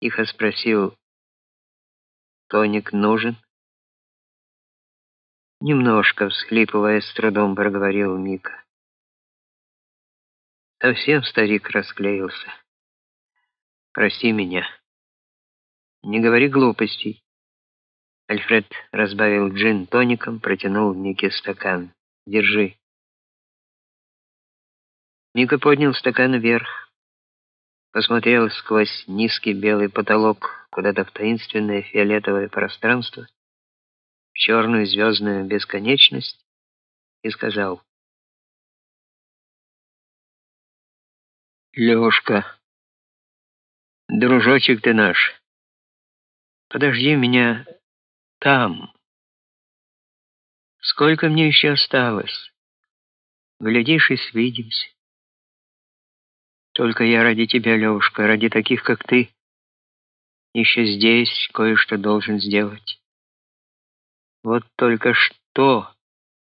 Тихо спросил, «Тоник нужен?» Немножко, всхлипывая, с трудом проговорил Мика. Совсем старик расклеился. Прости меня. Не говори глупостей. Альфред разбавил джин тоником, протянул Мике стакан. Держи. Мика поднял стакан вверх, посмотрел сквозь низкий белый потолок куда-то в таинственное фиолетовое пространство черную звездную бесконечность и сказал: "Лёшка, дружочек ты наш. Подожди меня там. Сколько мне еще осталось? Глядишь и свидимся. Только я ради тебя, Лёшка, ради таких, как ты, еще здесь кое-что должен сделать. Вот только что,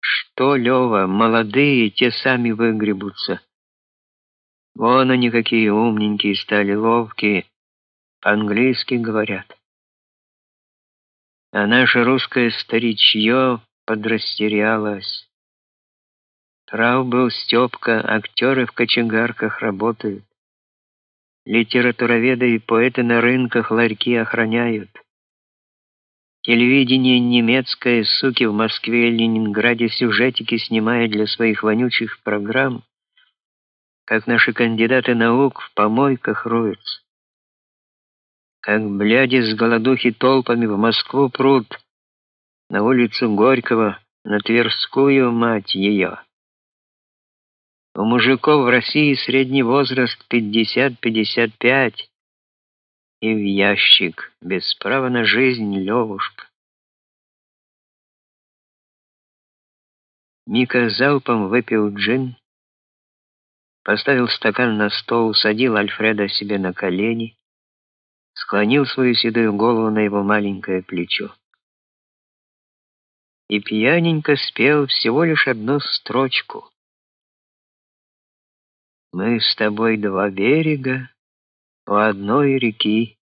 что, Лева, молодые те сами выгребутся. Вон они какие умненькие стали, ловкие, по-английски говорят. А наше русское старичье подрастерялось. Прав был Степка, актеры в кочегарках работают. Литературоведы и поэты на рынках ларьки охраняют. Телевидение немецкое, суки в Москве и Ленинграде сюжетики снимают для своих вонючих программ, как наши кандидаты наук в помойках роются. Как бляди с голодухи толпами в Москву прут, на улицу Горького, на Тверскую, мать ее. У мужиков в России средний возраст 50-55, и в ящик, без права на жизнь, Левушка. Мика залпом выпил джин, поставил стакан на стол, садил Альфреда себе на колени, склонил свою седую голову на его маленькое плечо. И пьяненько спел всего лишь одну строчку. Мы с тобой два берега, у одной реки.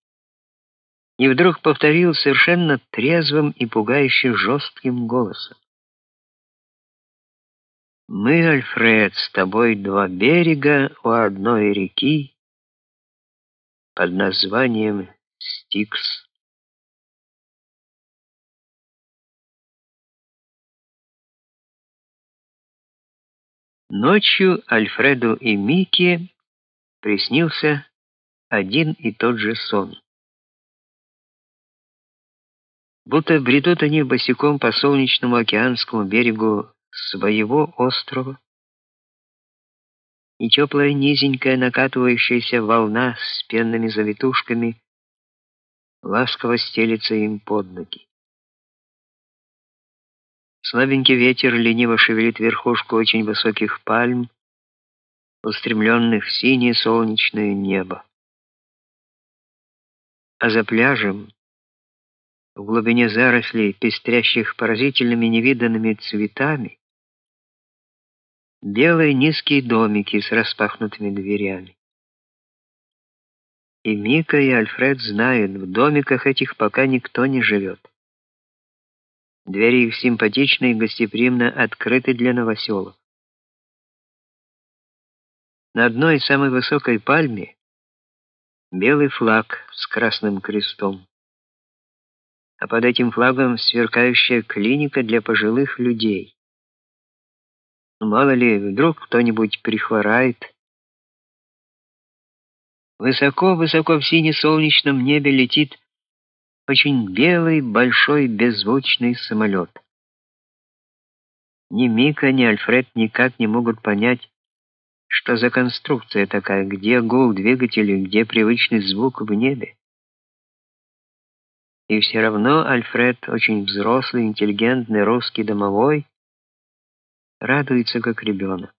И вдруг повторил совершенно трезвым и пугающе жестким голосом. Мы, Альфред, с тобой два берега у одной реки под названием Стикс. Ночью Альфреду и Мике приснился один и тот же сон. Будто бредут они босиком по солнечному океанскому берегу своего острова, и теплая низенькая накатывающаяся волна с пенными завитушками ласково стелится им под ноги. Слабенький ветер лениво шевелит верхушку очень высоких пальм, устремленных в синее солнечное небо а за пляжем, в глубине зарослей, пестрящих поразительными невиданными цветами, белые низкие домики с распахнутыми дверями. И Мика, и Альфред знают, в домиках этих пока никто не живет. Двери их симпатично и гостеприимно открыты для новоселов. На одной самой высокой пальме белый флаг с красным крестом. А под этим флагом сверкающая клиника для пожилых людей. Мало ли, вдруг кто-нибудь прихворает. Высоко-высоко в сине-солнечном небе летит очень белый, большой, беззвучный самолет. Ни Мика, ни Альфред никак не могут понять, что за конструкция такая, где гул двигателя, где привычный звук в небе? И все равно Альфред, очень взрослый, интеллигентный русский домовой, радуется как ребенок.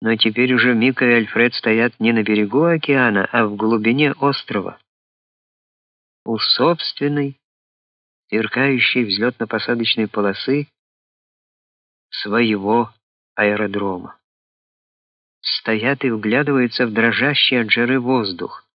Но теперь уже Мика и Альфред стоят не на берегу океана, а в глубине острова. У собственной, сверкающей взлетно-посадочной полосы своего аэродрома. стоят и вглядываются в дрожащий от жары воздух.